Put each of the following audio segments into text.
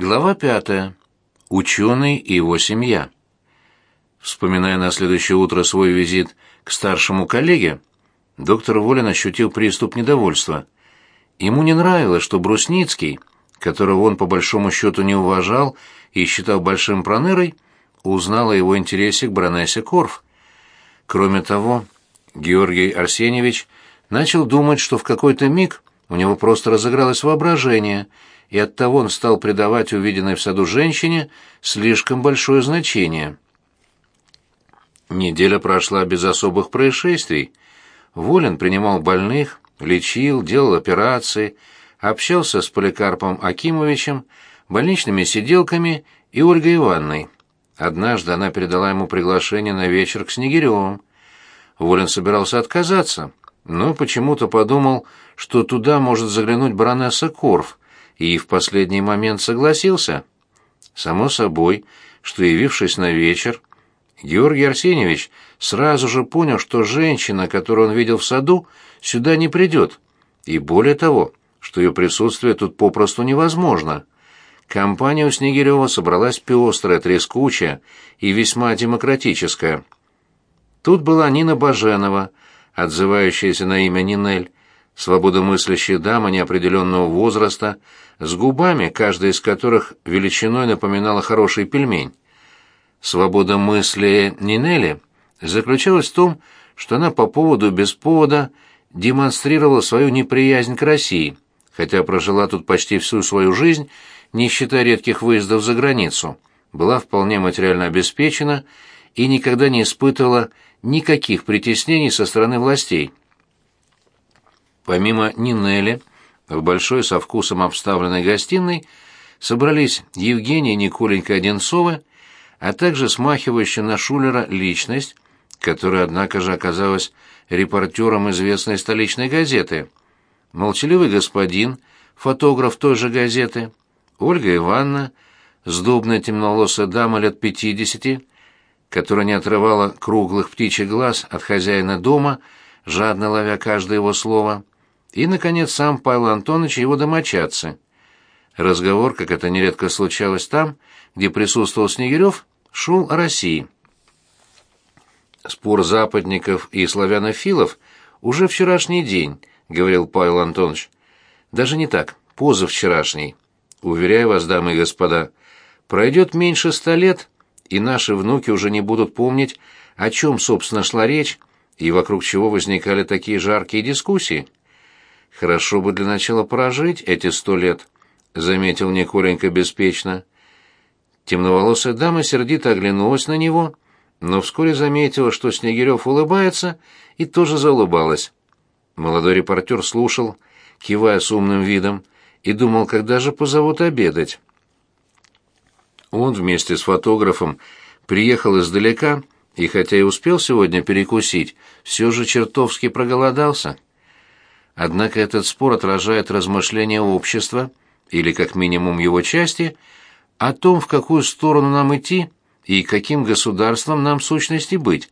Глава пятая. Ученый и его семья. Вспоминая на следующее утро свой визит к старшему коллеге, доктор Волин ощутил приступ недовольства. Ему не нравилось, что Брусницкий, которого он по большому счету не уважал и считал большим пронырой, узнал о его интересе к баронессе Корф. Кроме того, Георгий Арсеньевич начал думать, что в какой-то миг у него просто разыгралось воображение, и оттого он стал придавать увиденной в саду женщине слишком большое значение. Неделя прошла без особых происшествий. Волин принимал больных, лечил, делал операции, общался с Поликарпом Акимовичем, больничными сиделками и Ольгой Ивановной. Однажды она передала ему приглашение на вечер к Снегиревым. Волин собирался отказаться, но почему-то подумал, что туда может заглянуть баронесса Корф, и в последний момент согласился. Само собой, что, явившись на вечер, Георгий Арсеньевич сразу же понял, что женщина, которую он видел в саду, сюда не придет, и более того, что ее присутствие тут попросту невозможно. Компания у Снегирева собралась пестрая, трескучая и весьма демократическая. Тут была Нина Баженова, отзывающаяся на имя Нинель, свободомыслящая дама неопределенного возраста, с губами, каждая из которых величиной напоминала хороший пельмень. Свобода мысли Нинели заключалась в том, что она по поводу без повода демонстрировала свою неприязнь к России, хотя прожила тут почти всю свою жизнь, не считая редких выездов за границу, была вполне материально обеспечена и никогда не испытывала никаких притеснений со стороны властей. Помимо Нинели, в большой со вкусом обставленной гостиной собрались Евгения Николенька Одинцова, а также смахивающая на Шулера личность, которая, однако же, оказалась репортером известной столичной газеты, молчаливый господин, фотограф той же газеты, Ольга Ивановна, сдобная темноволосая дама лет пятидесяти, которая не отрывала круглых птичьих глаз от хозяина дома, жадно ловя каждое его слово, и, наконец, сам Павел Антонович и его домочадцы. Разговор, как это нередко случалось там, где присутствовал Снегирев, шел о России. «Спор западников и славянофилов уже вчерашний день», — говорил Павел Антонович. «Даже не так, позавчерашний. Уверяю вас, дамы и господа, пройдет меньше ста лет, и наши внуки уже не будут помнить, о чем, собственно, шла речь, и вокруг чего возникали такие жаркие дискуссии. Хорошо бы для начала прожить эти сто лет, заметил Николенька беспечно. Темноволосая дама сердито оглянулась на него, но вскоре заметила, что Снегирев улыбается, и тоже заулыбалась. Молодой репортер слушал, кивая с умным видом, и думал, когда же позовут обедать. Он вместе с фотографом приехал издалека и, хотя и успел сегодня перекусить, все же чертовски проголодался. Однако этот спор отражает размышления общества, или как минимум его части, о том, в какую сторону нам идти и каким государством нам в сущности быть,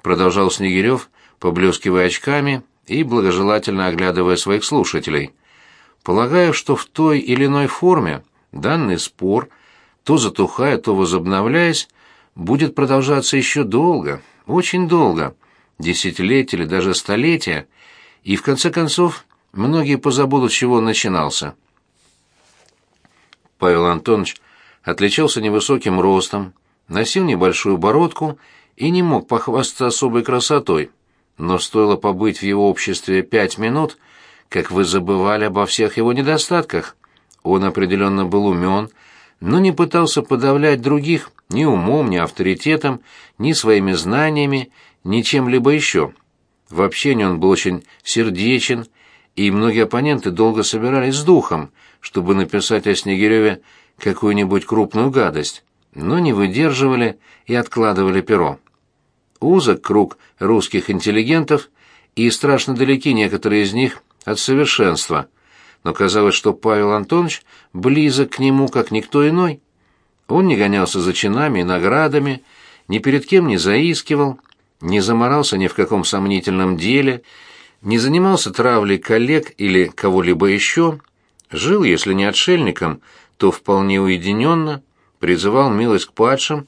продолжал Снегирев, поблескивая очками и благожелательно оглядывая своих слушателей. Полагаю, что в той или иной форме данный спор, то затухая, то возобновляясь, будет продолжаться еще долго, очень долго, десятилетия или даже столетия, и в конце концов многие позабудут, с чего он начинался. Павел Антонович отличался невысоким ростом, носил небольшую бородку и не мог похвастаться особой красотой, но стоило побыть в его обществе пять минут, как вы забывали обо всех его недостатках. Он определенно был умен, но не пытался подавлять других ни умом, ни авторитетом, ни своими знаниями, ни чем-либо еще. В общении он был очень сердечен, и многие оппоненты долго собирались с духом, чтобы написать о Снегиреве какую-нибудь крупную гадость, но не выдерживали и откладывали перо. Узок круг русских интеллигентов, и страшно далеки некоторые из них от совершенства, но казалось, что Павел Антонович близок к нему, как никто иной. Он не гонялся за чинами и наградами, ни перед кем не заискивал, не заморался ни в каком сомнительном деле, не занимался травлей коллег или кого-либо еще, жил, если не отшельником, то вполне уединенно призывал милость к падшим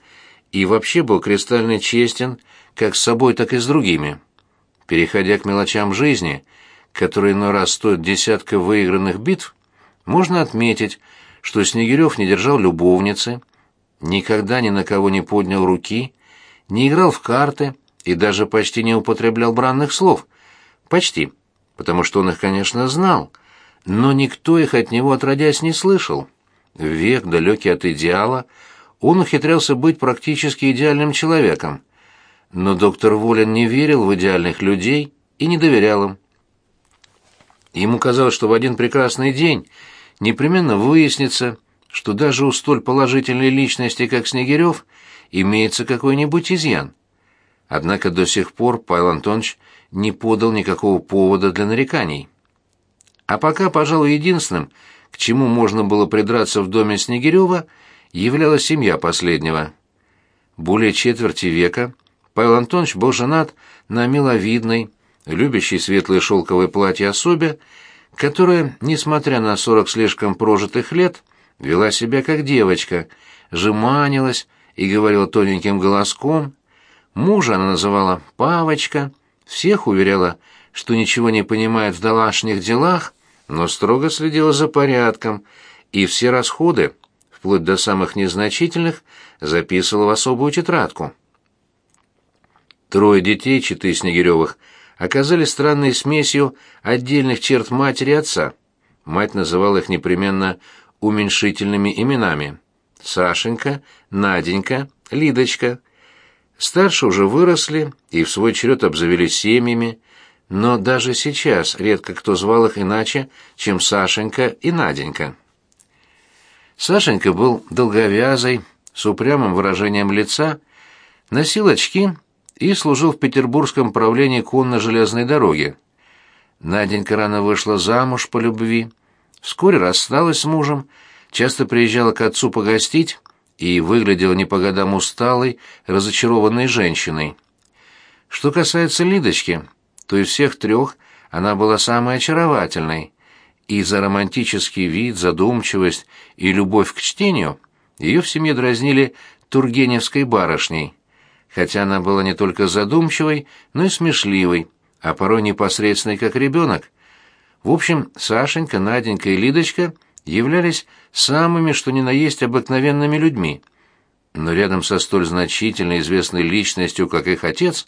и вообще был кристально честен как с собой, так и с другими. Переходя к мелочам жизни, которые иной раз стоят десятка выигранных битв, можно отметить, что Снегирев не держал любовницы, никогда ни на кого не поднял руки, не играл в карты и даже почти не употреблял бранных слов. Почти, потому что он их, конечно, знал, но никто их от него отродясь не слышал. Век далекий от идеала, он ухитрялся быть практически идеальным человеком. Но доктор Волин не верил в идеальных людей и не доверял им. Ему казалось, что в один прекрасный день непременно выяснится, что даже у столь положительной личности, как Снегирев, имеется какой-нибудь изъян. Однако до сих пор Павел Антонович не подал никакого повода для нареканий. А пока, пожалуй, единственным, к чему можно было придраться в доме Снегирева, являлась семья последнего. Более четверти века Павел Антонович был женат на миловидной, любящей светлое шелковое платье особе, которая, несмотря на сорок слишком прожитых лет, вела себя как девочка, жеманилась и говорила тоненьким голоском. Мужа она называла «павочка», всех уверяла, что ничего не понимает в домашних делах, но строго следила за порядком, и все расходы, вплоть до самых незначительных, записывала в особую тетрадку. Трое детей читы Снегиревых оказались странной смесью отдельных черт матери и отца. Мать называла их непременно уменьшительными именами. Сашенька, Наденька, Лидочка. Старшие уже выросли и в свой черед обзавелись семьями, но даже сейчас редко кто звал их иначе, чем Сашенька и Наденька. Сашенька был долговязый, с упрямым выражением лица, носил очки и служил в петербургском правлении конно-железной дороги. Наденька рано вышла замуж по любви, вскоре рассталась с мужем, часто приезжала к отцу погостить и выглядела не по годам усталой, разочарованной женщиной. Что касается Лидочки, то из всех трех она была самой очаровательной, и за романтический вид, задумчивость и любовь к чтению ее в семье дразнили Тургеневской барышней, хотя она была не только задумчивой, но и смешливой, а порой непосредственной, как ребенок. В общем, Сашенька, Наденька и Лидочка являлись самыми, что ни на есть, обыкновенными людьми. Но рядом со столь значительной известной личностью, как их отец,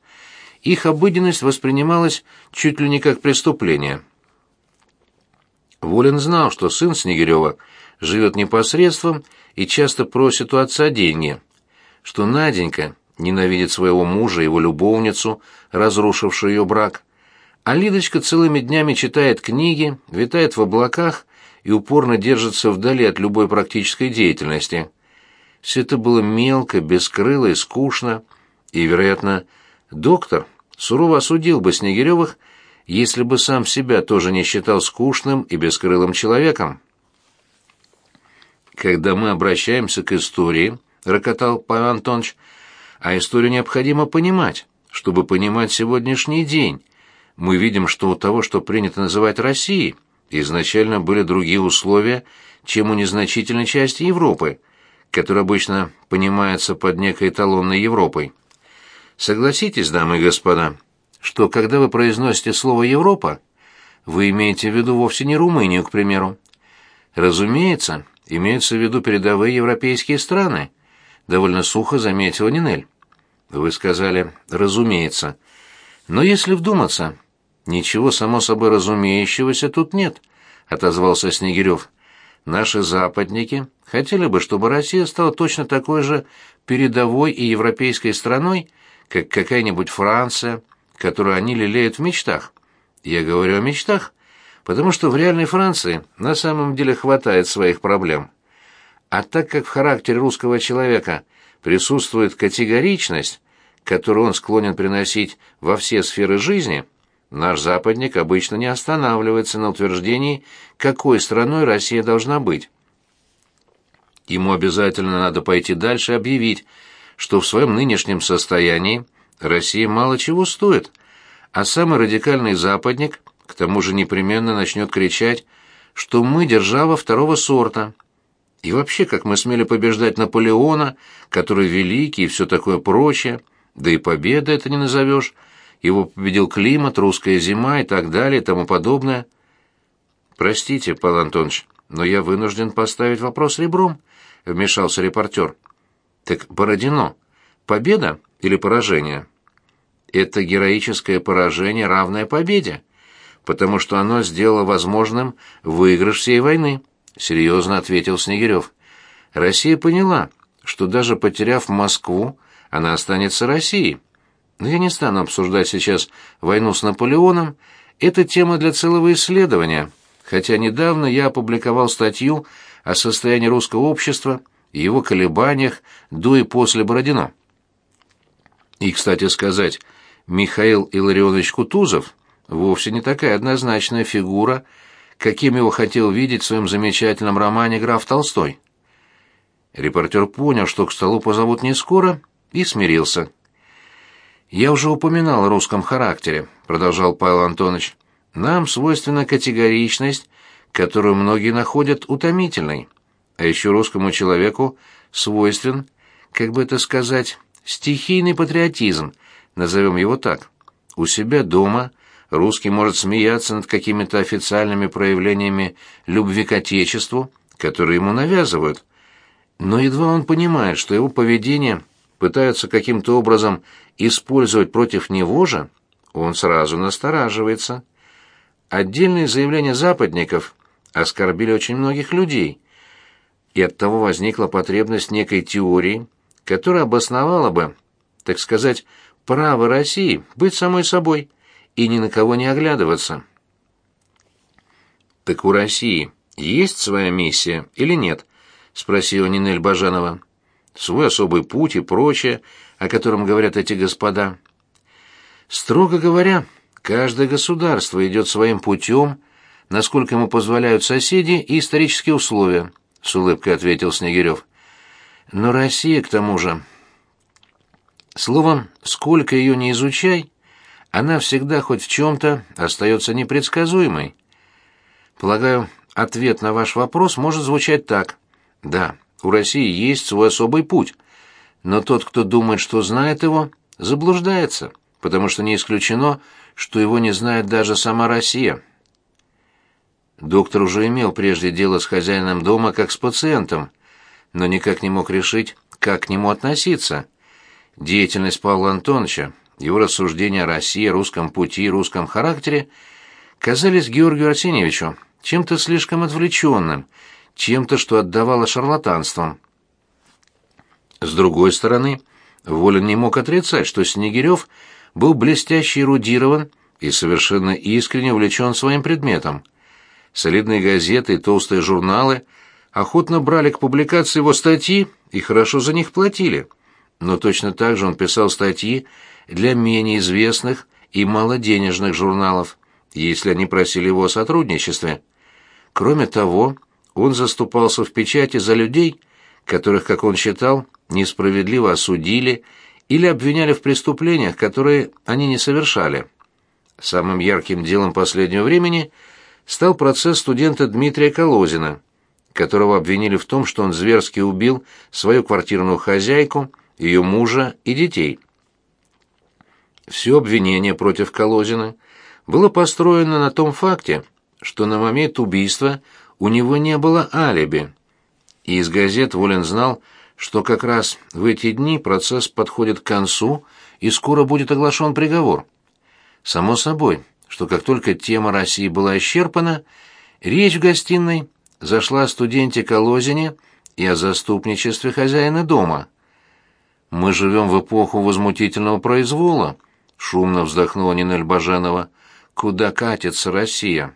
их обыденность воспринималась чуть ли не как преступление. Волин знал, что сын Снегирева живет непосредством и часто просит у отца деньги, что Наденька ненавидит своего мужа и его любовницу, разрушившую ее брак, а Лидочка целыми днями читает книги, витает в облаках и упорно держится вдали от любой практической деятельности. Все это было мелко, бескрыло и скучно, и, вероятно, доктор сурово осудил бы Снегиревых, если бы сам себя тоже не считал скучным и бескрылым человеком. «Когда мы обращаемся к истории», — рокотал Павел Антонович, — «а историю необходимо понимать, чтобы понимать сегодняшний день. Мы видим, что у того, что принято называть Россией, изначально были другие условия, чем у незначительной части Европы, которая обычно понимается под некой эталонной Европой. Согласитесь, дамы и господа, что когда вы произносите слово «Европа», вы имеете в виду вовсе не Румынию, к примеру. Разумеется, имеются в виду передовые европейские страны, довольно сухо заметила Нинель. Вы сказали «разумеется». Но если вдуматься, ничего само собой разумеющегося тут нет, отозвался Снегирев. Наши западники хотели бы, чтобы Россия стала точно такой же передовой и европейской страной, как какая-нибудь Франция, которую они лелеют в мечтах. Я говорю о мечтах, потому что в реальной Франции на самом деле хватает своих проблем. А так как в характере русского человека присутствует категоричность, которую он склонен приносить во все сферы жизни, наш западник обычно не останавливается на утверждении, какой страной Россия должна быть. Ему обязательно надо пойти дальше и объявить, что в своем нынешнем состоянии Россия мало чего стоит, а самый радикальный западник к тому же непременно начнет кричать, что мы держава второго сорта. И вообще, как мы смели побеждать Наполеона, который великий и все такое прочее, да и победа это не назовешь. Его победил климат, русская зима и так далее и тому подобное. Простите, Павел Антонович, но я вынужден поставить вопрос ребром, вмешался репортер. Так Бородино, победа или поражение? Это героическое поражение, равное победе, потому что оно сделало возможным выигрыш всей войны, серьезно ответил Снегирев. Россия поняла, что даже потеряв Москву, она останется Россией. Но я не стану обсуждать сейчас войну с Наполеоном, это тема для целого исследования, хотя недавно я опубликовал статью о состоянии русского общества и его колебаниях до и после Бородино. И, кстати сказать, Михаил Илларионович Кутузов вовсе не такая однозначная фигура, каким его хотел видеть в своем замечательном романе «Граф Толстой». Репортер понял, что к столу позовут не скоро, и смирился. «Я уже упоминал о русском характере», — продолжал Павел Антонович. «Нам свойственна категоричность, которую многие находят утомительной. А еще русскому человеку свойствен, как бы это сказать, стихийный патриотизм, назовем его так. У себя дома русский может смеяться над какими-то официальными проявлениями любви к Отечеству, которые ему навязывают. Но едва он понимает, что его поведение пытаются каким-то образом использовать против него же, он сразу настораживается. Отдельные заявления западников оскорбили очень многих людей, и оттого возникла потребность некой теории, которая обосновала бы, так сказать, право России быть самой собой и ни на кого не оглядываться. «Так у России есть своя миссия или нет?» — спросила Нинель Бажанова свой особый путь и прочее, о котором говорят эти господа. Строго говоря, каждое государство идет своим путем, насколько ему позволяют соседи и исторические условия, с улыбкой ответил Снегирев. Но Россия, к тому же... Словом, сколько ее не изучай, она всегда хоть в чем-то остается непредсказуемой. Полагаю, ответ на ваш вопрос может звучать так. Да, у России есть свой особый путь, но тот, кто думает, что знает его, заблуждается, потому что не исключено, что его не знает даже сама Россия. Доктор уже имел прежде дело с хозяином дома как с пациентом, но никак не мог решить, как к нему относиться. Деятельность Павла Антоновича, его рассуждения о России, русском пути, русском характере казались Георгию Арсеньевичу чем-то слишком отвлеченным, чем-то, что отдавало шарлатанством. С другой стороны, Волин не мог отрицать, что Снегирев был блестяще эрудирован и совершенно искренне увлечен своим предметом. Солидные газеты и толстые журналы охотно брали к публикации его статьи и хорошо за них платили. Но точно так же он писал статьи для менее известных и малоденежных журналов, если они просили его о сотрудничестве. Кроме того, он заступался в печати за людей, которых, как он считал, несправедливо осудили или обвиняли в преступлениях, которые они не совершали. Самым ярким делом последнего времени стал процесс студента Дмитрия Колозина, которого обвинили в том, что он зверски убил свою квартирную хозяйку, ее мужа и детей. Все обвинение против Колозина было построено на том факте, что на момент убийства у него не было алиби. И из газет Волин знал, что как раз в эти дни процесс подходит к концу и скоро будет оглашен приговор. Само собой, что как только тема России была исчерпана, речь в гостиной зашла о студенте Колозине и о заступничестве хозяина дома. «Мы живем в эпоху возмутительного произвола», — шумно вздохнула Нинель Баженова. «Куда катится Россия?»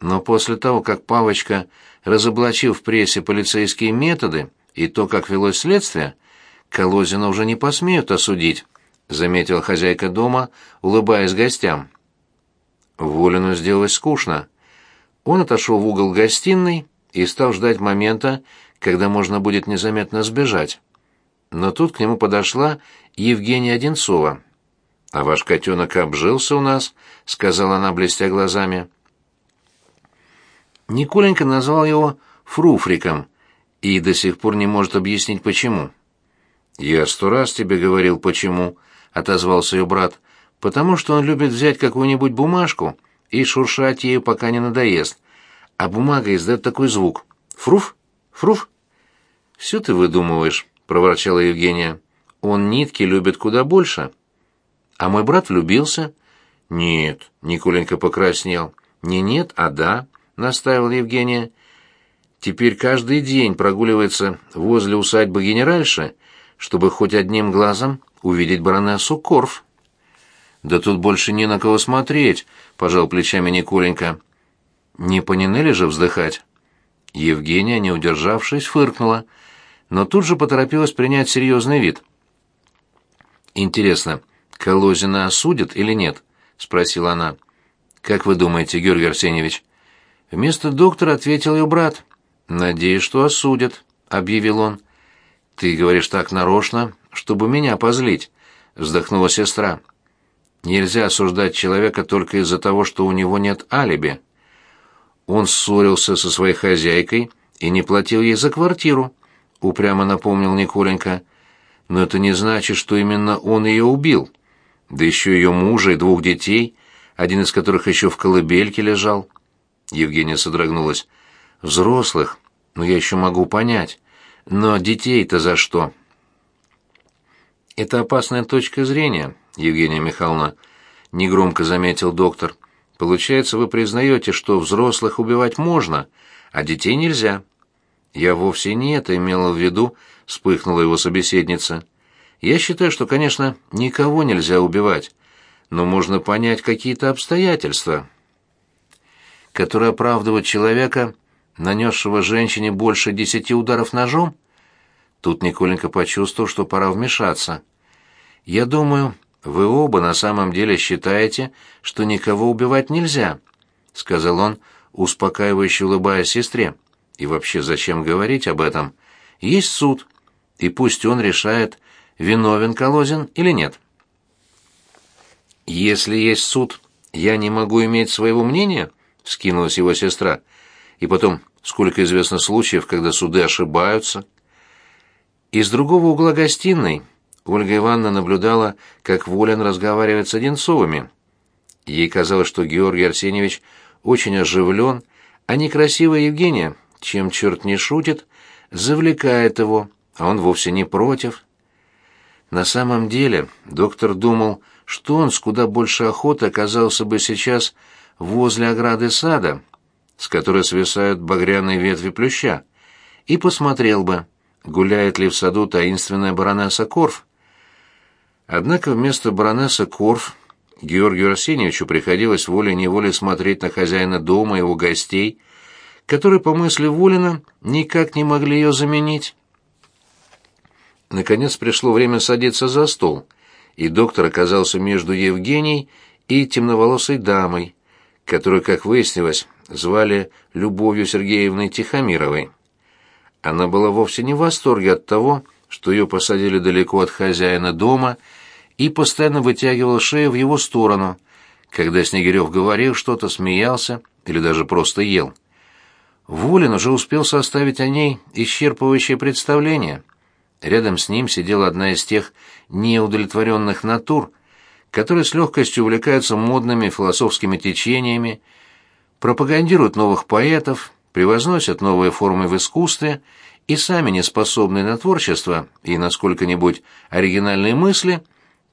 Но после того, как Павочка разоблачил в прессе полицейские методы и то, как велось следствие, Колозина уже не посмеют осудить, заметила хозяйка дома, улыбаясь гостям. Волину сделалось скучно. Он отошел в угол гостиной и стал ждать момента, когда можно будет незаметно сбежать. Но тут к нему подошла Евгения Одинцова. «А ваш котенок обжился у нас», — сказала она, блестя глазами. Николенька назвал его Фруфриком и до сих пор не может объяснить, почему. «Я сто раз тебе говорил, почему», — отозвался ее брат, — «потому что он любит взять какую-нибудь бумажку и шуршать ею, пока не надоест, а бумага издает такой звук. Фруф? Фруф?» «Все ты выдумываешь», — проворчала Евгения. «Он нитки любит куда больше». «А мой брат влюбился?» «Нет», — Николенька покраснел. «Не нет, а да», — настаивала Евгения. «Теперь каждый день прогуливается возле усадьбы генеральши, чтобы хоть одним глазом увидеть баронессу Корф». «Да тут больше не на кого смотреть», — пожал плечами Николенька. «Не по Нинелли же вздыхать?» Евгения, не удержавшись, фыркнула, но тут же поторопилась принять серьезный вид. «Интересно, Колозина осудят или нет?» — спросила она. «Как вы думаете, Георгий Арсеньевич?» Вместо доктора ответил ее брат. «Надеюсь, что осудят», — объявил он. «Ты говоришь так нарочно, чтобы меня позлить», — вздохнула сестра. «Нельзя осуждать человека только из-за того, что у него нет алиби». Он ссорился со своей хозяйкой и не платил ей за квартиру, — упрямо напомнил Николенька. «Но это не значит, что именно он ее убил. Да еще ее мужа и двух детей, один из которых еще в колыбельке лежал». Евгения содрогнулась. «Взрослых? Ну, я еще могу понять. Но детей-то за что?» «Это опасная точка зрения, Евгения Михайловна», — негромко заметил доктор. «Получается, вы признаете, что взрослых убивать можно, а детей нельзя». «Я вовсе не это имела в виду», — вспыхнула его собеседница. «Я считаю, что, конечно, никого нельзя убивать, но можно понять какие-то обстоятельства, которые оправдывают человека, нанесшего женщине больше десяти ударов ножом». Тут Николенька почувствовал, что пора вмешаться. «Я думаю, вы оба на самом деле считаете, что никого убивать нельзя», — сказал он, успокаивающе улыбаясь сестре. И вообще, зачем говорить об этом? Есть суд, и пусть он решает, виновен Колозин или нет. Если есть суд, я не могу иметь своего мнения, скинулась его сестра. И потом, сколько известно случаев, когда суды ошибаются. Из другого угла гостиной Ольга Ивановна наблюдала, как Волин разговаривает с Одинцовыми. Ей казалось, что Георгий Арсеньевич очень оживлен, а некрасивая Евгения чем черт не шутит, завлекает его, а он вовсе не против. На самом деле доктор думал, что он с куда больше охоты оказался бы сейчас возле ограды сада, с которой свисают багряные ветви плюща, и посмотрел бы, гуляет ли в саду таинственная баронесса Корф. Однако вместо баронессы Корф Георгию Арсеньевичу приходилось волей-неволей смотреть на хозяина дома, его гостей, которые, по мысли Волина, никак не могли ее заменить. Наконец пришло время садиться за стол, и доктор оказался между Евгенией и темноволосой дамой, которую, как выяснилось, звали Любовью Сергеевной Тихомировой. Она была вовсе не в восторге от того, что ее посадили далеко от хозяина дома, и постоянно вытягивала шею в его сторону, когда Снегирев говорил что-то, смеялся или даже просто ел. Волин уже успел составить о ней исчерпывающее представление. Рядом с ним сидела одна из тех неудовлетворенных натур, которые с легкостью увлекаются модными философскими течениями, пропагандируют новых поэтов, превозносят новые формы в искусстве и сами не способные на творчество и на сколько-нибудь оригинальные мысли,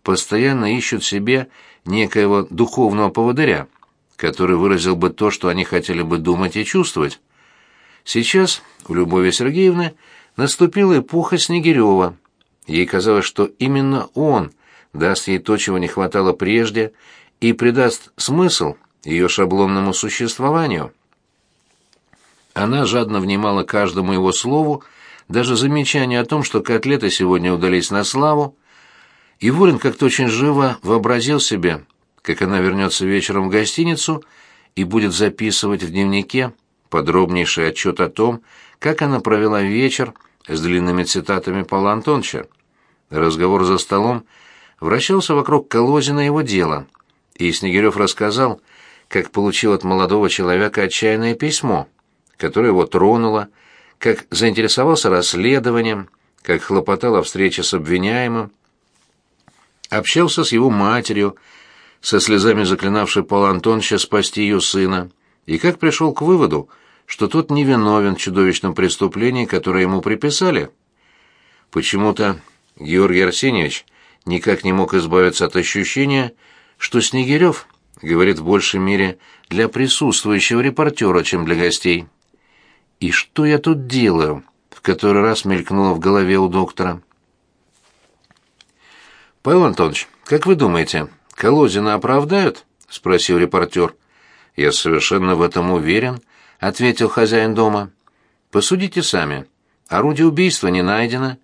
постоянно ищут себе некоего духовного поводыря, который выразил бы то, что они хотели бы думать и чувствовать. Сейчас у Любови Сергеевны наступила эпоха Снегирева. Ей казалось, что именно он даст ей то, чего не хватало прежде, и придаст смысл ее шаблонному существованию. Она жадно внимала каждому его слову, даже замечанию о том, что котлеты сегодня удались на славу, и Ворин как-то очень живо вообразил себе, как она вернется вечером в гостиницу и будет записывать в дневнике подробнейший отчет о том, как она провела вечер с длинными цитатами Павла Антоновича. Разговор за столом вращался вокруг Колозина его дела, и Снегирев рассказал, как получил от молодого человека отчаянное письмо, которое его тронуло, как заинтересовался расследованием, как хлопотал о встрече с обвиняемым, общался с его матерью, со слезами заклинавшей Павла Антоновича спасти ее сына, и как пришел к выводу, что тот невиновен в чудовищном преступлении, которое ему приписали. Почему-то Георгий Арсеньевич никак не мог избавиться от ощущения, что Снегирев говорит в большей мере для присутствующего репортера, чем для гостей. «И что я тут делаю?» — в который раз мелькнуло в голове у доктора. «Павел Антонович, как вы думаете, Колозина оправдают?» — спросил репортер. «Я совершенно в этом уверен», — ответил хозяин дома. «Посудите сами. Орудие убийства не найдено,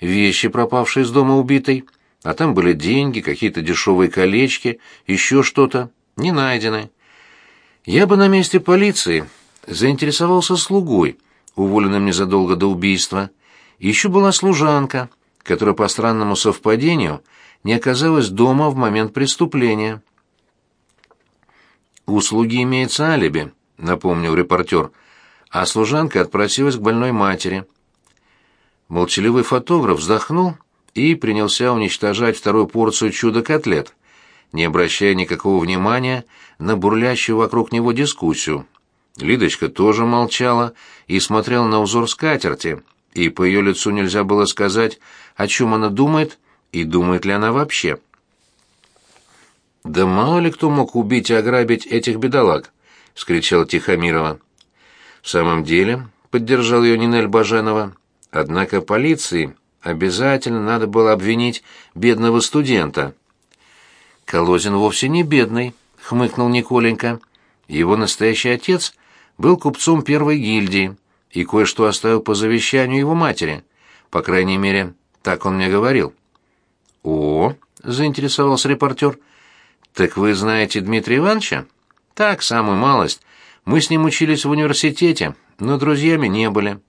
вещи, пропавшие из дома убитой, а там были деньги, какие-то дешевые колечки, еще что-то, не найдены. Я бы на месте полиции заинтересовался слугой, уволенным незадолго до убийства. Еще была служанка, которая по странному совпадению не оказалась дома в момент преступления. «У слуги имеется алиби», — напомнил репортер, а служанка отпросилась к больной матери. Молчаливый фотограф вздохнул и принялся уничтожать вторую порцию чудо-котлет, не обращая никакого внимания на бурлящую вокруг него дискуссию. Лидочка тоже молчала и смотрела на узор скатерти, и по ее лицу нельзя было сказать, о чем она думает и думает ли она вообще. «Да мало ли кто мог убить и ограбить этих бедолаг!» — вскричала Тихомирова. «В самом деле», — поддержал ее Нинель Баженова, — «однако полиции обязательно надо было обвинить бедного студента». «Колозин вовсе не бедный», — хмыкнул Николенька. «Его настоящий отец был купцом первой гильдии и кое-что оставил по завещанию его матери. По крайней мере, так он мне говорил». «О!» — заинтересовался репортер. «Так вы знаете Дмитрия Ивановича?» «Так, самую малость. Мы с ним учились в университете, но друзьями не были».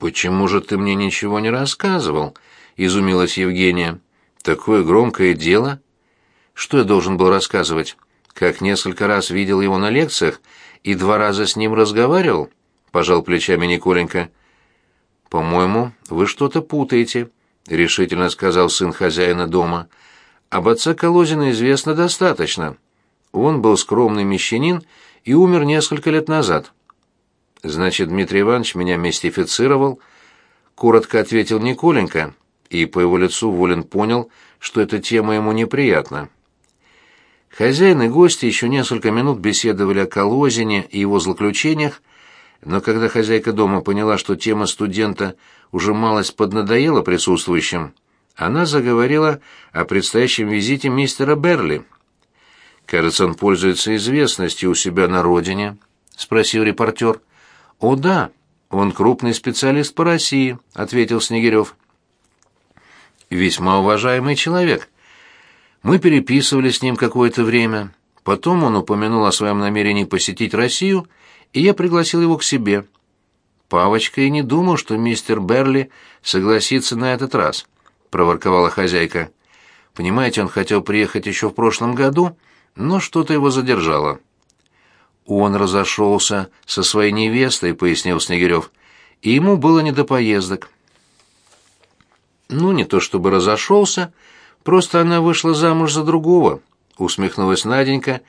«Почему же ты мне ничего не рассказывал?» — изумилась Евгения. «Такое громкое дело?» «Что я должен был рассказывать? Как несколько раз видел его на лекциях и два раза с ним разговаривал?» — пожал плечами Николенька. «По-моему, вы что-то путаете», — решительно сказал сын хозяина дома. «Об отце Колозина известно достаточно. Он был скромный мещанин и умер несколько лет назад». «Значит, Дмитрий Иванович меня мистифицировал», — коротко ответил Николенька, и по его лицу Волин понял, что эта тема ему неприятна. Хозяин и гости еще несколько минут беседовали о Колозине и его злоключениях, но когда хозяйка дома поняла, что тема студента уже малость поднадоела присутствующим, она заговорила о предстоящем визите мистера Берли. «Кажется, он пользуется известностью у себя на родине», — спросил репортер. «О да, он крупный специалист по России», — ответил Снегирев. «Весьма уважаемый человек. Мы переписывали с ним какое-то время. Потом он упомянул о своем намерении посетить Россию, и я пригласил его к себе. Павочка и не думал, что мистер Берли согласится на этот раз», — проворковала хозяйка. «Понимаете, он хотел приехать еще в прошлом году, но что-то его задержало». Он разошелся со своей невестой, пояснил Снегирев, и ему было не до поездок. Ну, не то чтобы разошелся, просто она вышла замуж за другого, усмехнулась Наденька,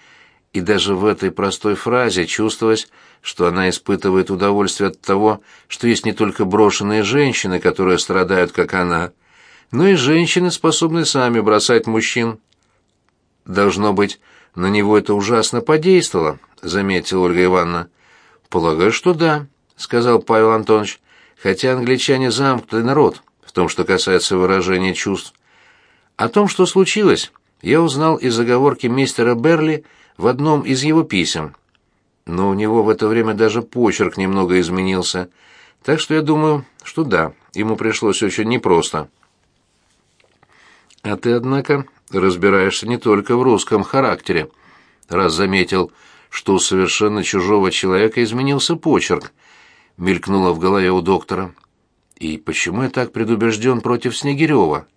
и даже в этой простой фразе чувствовалось, что она испытывает удовольствие от того, что есть не только брошенные женщины, которые страдают, как она, но и женщины, способные сами бросать мужчин. Должно быть, на него это ужасно подействовало, заметила Ольга Ивановна. Полагаю, что да, сказал Павел Антонович, хотя англичане замкнутый народ в том, что касается выражения чувств. О том, что случилось, я узнал из заговорки мистера Берли в одном из его писем. Но у него в это время даже почерк немного изменился, так что я думаю, что да, ему пришлось очень непросто. А ты, однако, разбираешься не только в русском характере, раз заметил, что у совершенно чужого человека изменился почерк, мелькнуло в голове у доктора. И почему я так предубежден против Снегирева?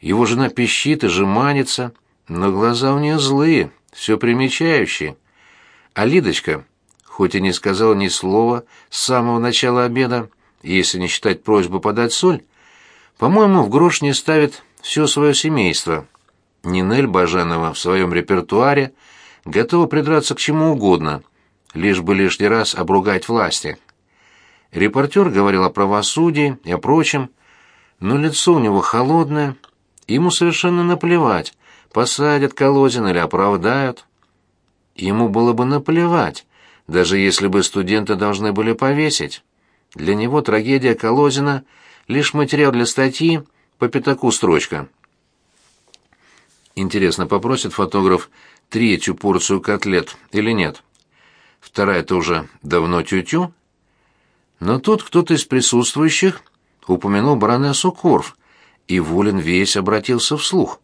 Его жена пищит и жеманится, но глаза у нее злые, все примечающие. А Лидочка, хоть и не сказала ни слова с самого начала обеда, если не считать просьбы подать соль, по-моему, в грош не ставит все свое семейство. Нинель Баженова в своем репертуаре готова придраться к чему угодно, лишь бы лишний раз обругать власти. Репортер говорил о правосудии и о прочем, но лицо у него холодное, ему совершенно наплевать, посадят Колозина или оправдают. Ему было бы наплевать, даже если бы студенты должны были повесить. Для него трагедия Колозина — лишь материал для статьи по пятаку строчка. Интересно, попросит фотограф третью порцию котлет или нет? Вторая-то уже давно тю-тю. Но тут кто-то из присутствующих упомянул баронессу Корф, и Волин весь обратился вслух.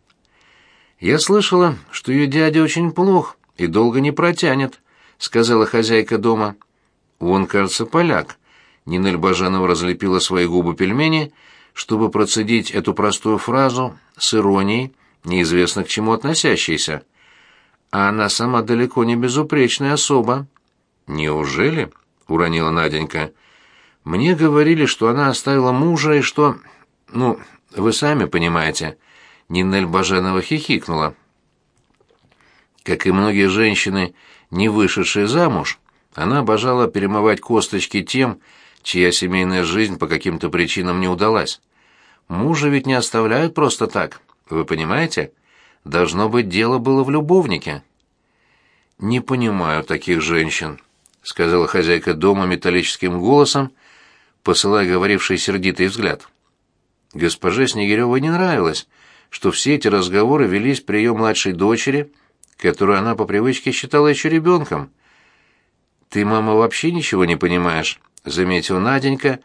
«Я слышала, что ее дядя очень плох и долго не протянет», — сказала хозяйка дома. «Он, кажется, поляк». Нинель Бажанова разлепила свои губы пельмени, чтобы процедить эту простую фразу с иронией, неизвестно к чему относящейся. А она сама далеко не безупречная особа. «Неужели?» — уронила Наденька. «Мне говорили, что она оставила мужа и что... Ну, вы сами понимаете». Нинель Баженова хихикнула. Как и многие женщины, не вышедшие замуж, она обожала перемывать косточки тем, чья семейная жизнь по каким-то причинам не удалась. Мужа ведь не оставляют просто так, вы понимаете? Должно быть, дело было в любовнике. «Не понимаю таких женщин», — сказала хозяйка дома металлическим голосом, посылая говоривший сердитый взгляд. Госпоже Снегиревой не нравилось, что все эти разговоры велись при ее младшей дочери, которую она по привычке считала еще ребенком. «Ты, мама, вообще ничего не понимаешь», — заметила Наденька,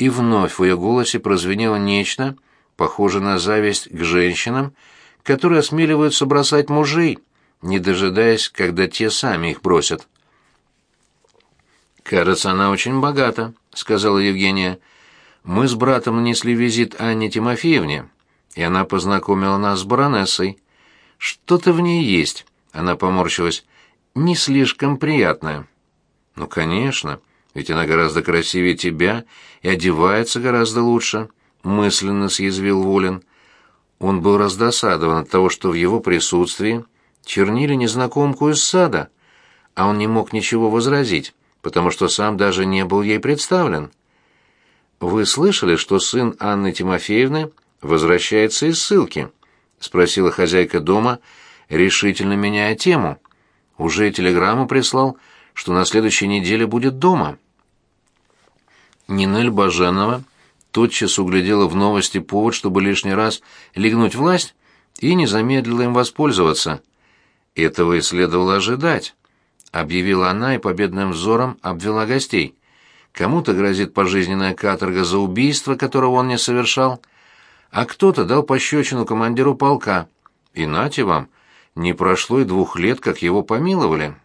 и вновь в ее голосе прозвенело нечто, похожее на зависть к женщинам, которые осмеливаются бросать мужей, не дожидаясь, когда те сами их бросят. «Кажется, она очень богата», — сказала Евгения. «Мы с братом нанесли визит Анне Тимофеевне, и она познакомила нас с баронессой. Что-то в ней есть», — она поморщилась, — «не слишком приятное». «Ну, конечно, ведь она гораздо красивее тебя и одевается гораздо лучше», — мысленно съязвил Волин. Он был раздосадован от того, что в его присутствии чернили незнакомку из сада, а он не мог ничего возразить, потому что сам даже не был ей представлен. «Вы слышали, что сын Анны Тимофеевны возвращается из ссылки?» — спросила хозяйка дома, решительно меняя тему. «Уже телеграмму прислал, что на следующей неделе будет дома». Нинель Баженова тотчас углядела в новости повод, чтобы лишний раз легнуть власть, и не замедлила им воспользоваться. Этого и следовало ожидать, объявила она и победным взором обвела гостей. Кому-то грозит пожизненная каторга за убийство, которого он не совершал, а кто-то дал пощечину командиру полка. И нате вам, не прошло и двух лет, как его помиловали.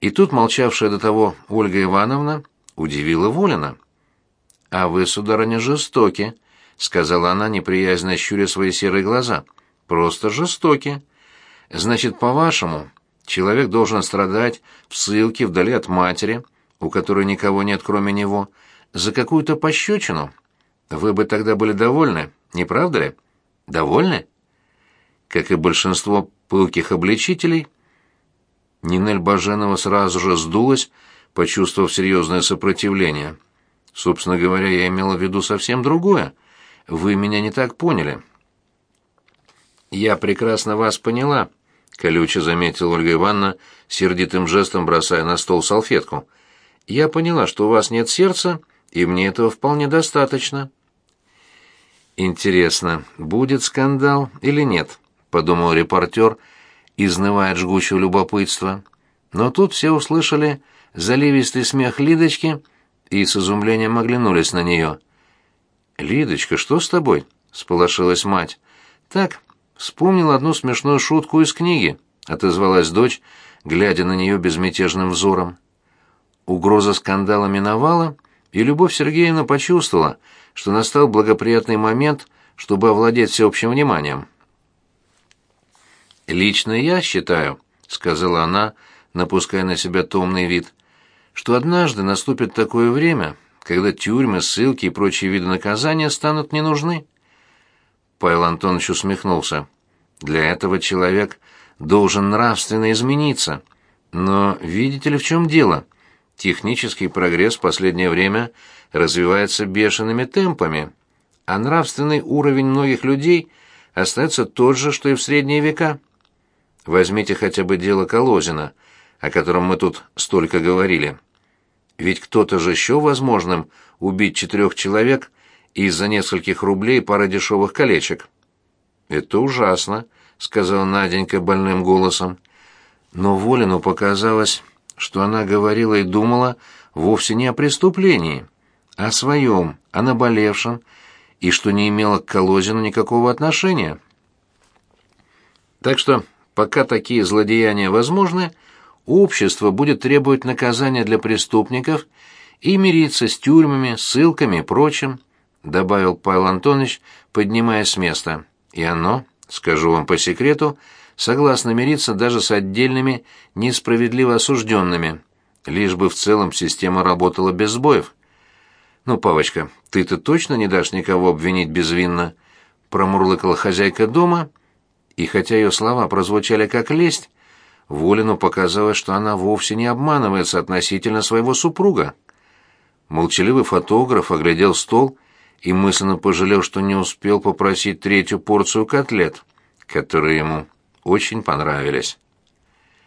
И тут молчавшая до того Ольга Ивановна удивила Волина. «А вы, сударыня, жестоки», — сказала она, неприязненно щуря свои серые глаза. «Просто жестоки. Значит, по-вашему, человек должен страдать в ссылке вдали от матери, у которой никого нет, кроме него, за какую-то пощечину? Вы бы тогда были довольны, не правда ли? Довольны?» Как и большинство пылких обличителей, Нинель Баженова сразу же сдулась, почувствовав серьезное сопротивление. Собственно говоря, я имела в виду совсем другое. Вы меня не так поняли. Я прекрасно вас поняла, колюче заметила Ольга Ивановна, сердитым жестом бросая на стол салфетку. Я поняла, что у вас нет сердца, и мне этого вполне достаточно. Интересно, будет скандал или нет? подумал репортер, изнывая от жгучего любопытства. Но тут все услышали заливистый смех Лидочки и с изумлением оглянулись на нее. «Лидочка, что с тобой?» — сполошилась мать. «Так, вспомнил одну смешную шутку из книги», — отозвалась дочь, глядя на нее безмятежным взором. Угроза скандала миновала, и Любовь Сергеевна почувствовала, что настал благоприятный момент, чтобы овладеть всеобщим вниманием. «Лично я считаю», — сказала она, напуская на себя томный вид, что однажды наступит такое время, когда тюрьмы, ссылки и прочие виды наказания станут не нужны. Павел Антонович усмехнулся. Для этого человек должен нравственно измениться. Но видите ли, в чем дело? Технический прогресс в последнее время развивается бешеными темпами, а нравственный уровень многих людей остается тот же, что и в средние века. Возьмите хотя бы дело Колозина, о котором мы тут столько говорили. Ведь кто-то же еще возможным убить четырех человек из-за нескольких рублей пары дешевых колечек. «Это ужасно», — сказала Наденька больным голосом. Но Волину показалось, что она говорила и думала вовсе не о преступлении, а о своем, о наболевшем, и что не имела к Колозину никакого отношения. Так что, пока такие злодеяния возможны, общество будет требовать наказания для преступников и мириться с тюрьмами, ссылками и прочим, добавил Павел Антонович, поднимаясь с места. И оно, скажу вам по секрету, согласно мириться даже с отдельными несправедливо осужденными, лишь бы в целом система работала без сбоев. «Ну, Павочка, ты-то точно не дашь никого обвинить безвинно?» Промурлыкала хозяйка дома, и хотя ее слова прозвучали как лесть, Волину показалось, что она вовсе не обманывается относительно своего супруга. Молчаливый фотограф оглядел стол и мысленно пожалел, что не успел попросить третью порцию котлет, которые ему очень понравились.